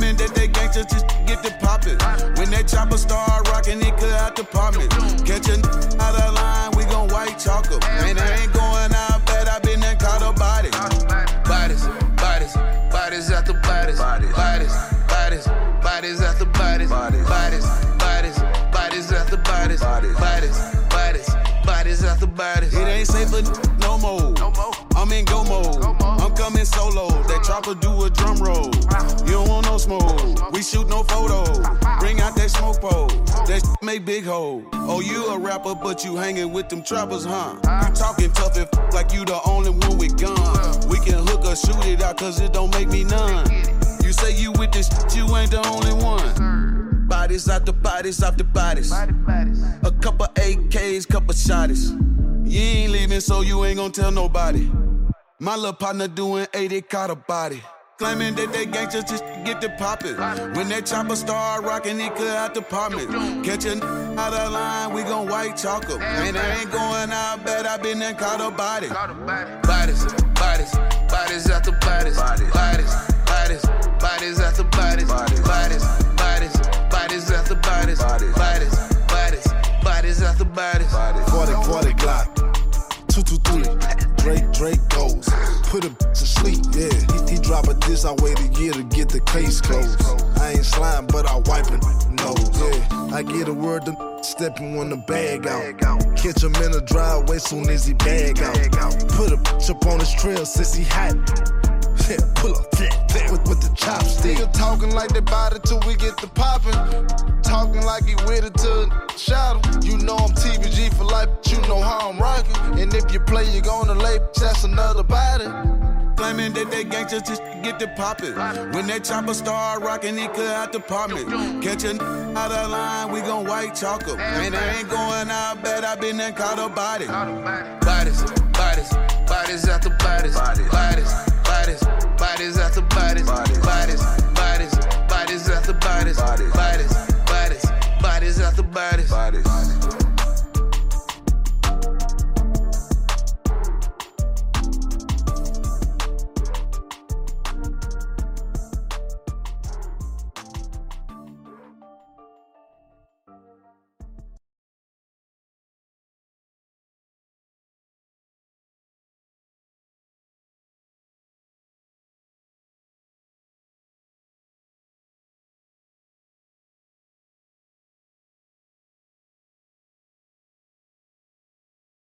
that they gangsters just get the poppin'. When that chopper start rockin', it cut out the apartment. Catch a out of line, we gon' white chalk 'em. And I ain't going out bad, I been there caught a body. Bodies, bodies, bodies after bodies, bodies, bodies, bodies after bodies, bodies, bodies, bodies after bodies, bodies, bodies, bodies after bodies. It ain't safe for Chopper do a drum roll. You don't want no smoke. We shoot no photo. Bring out that smoke pole. That make big hole. Oh, you a rapper, but you hanging with them trappers, huh? You talking tough and like you the only one with guns. We can hook or shoot it out, cause it don't make me none. You say you with this, you ain't the only one. Bodies after bodies after bodies. A couple AKs, couple shotties. You ain't leaving, so you ain't gonna tell nobody. My little partner doing 80 caught a body. Claiming that they gangsters just to get the poppin'. When that chopper start rockin', it cut out the apartment. Catch a out of line, we gon' white chalk 'em. And I ain't going out bad, I been there caught a body. Bodies, bodies, bodies after bodies, bodies, bodies, bodies after bodies, bodies, bodies, bodies after bodies, bodies, bodies, bodies after bodies. 40, 40 Glock. 223. Drake, Drake goes. Put bitch to sleep, yeah. He, he drop a diss, I wait a year to get the case closed. I ain't slime, but I wipe it nose, yeah. I get a word to stepping when the bag out. Catch him in the driveway soon as he bag out. Put a bitch up on his trail since he hot. Yeah, pull up with, with the chopstick. Nigga talking like they bought it till we get the poppin'. Talking like he with it till shot him. You know I'm TBG know how I'm rocking. And if you play, you're gonna lay, that's another body. Claiming that they gangsters just get to pop it. When that chopper start rocking, he could out the apartment. Catch a n- out of line, we gon' white chalk up. And I ain't going out bad, I been there caught up body. Bodies, bodies, bodies after bodies. Bodies, bodies, bodies after bodies. Bodies, bodies, bodies after bodies. Bodies, bodies, bodies after bodies. Bodies.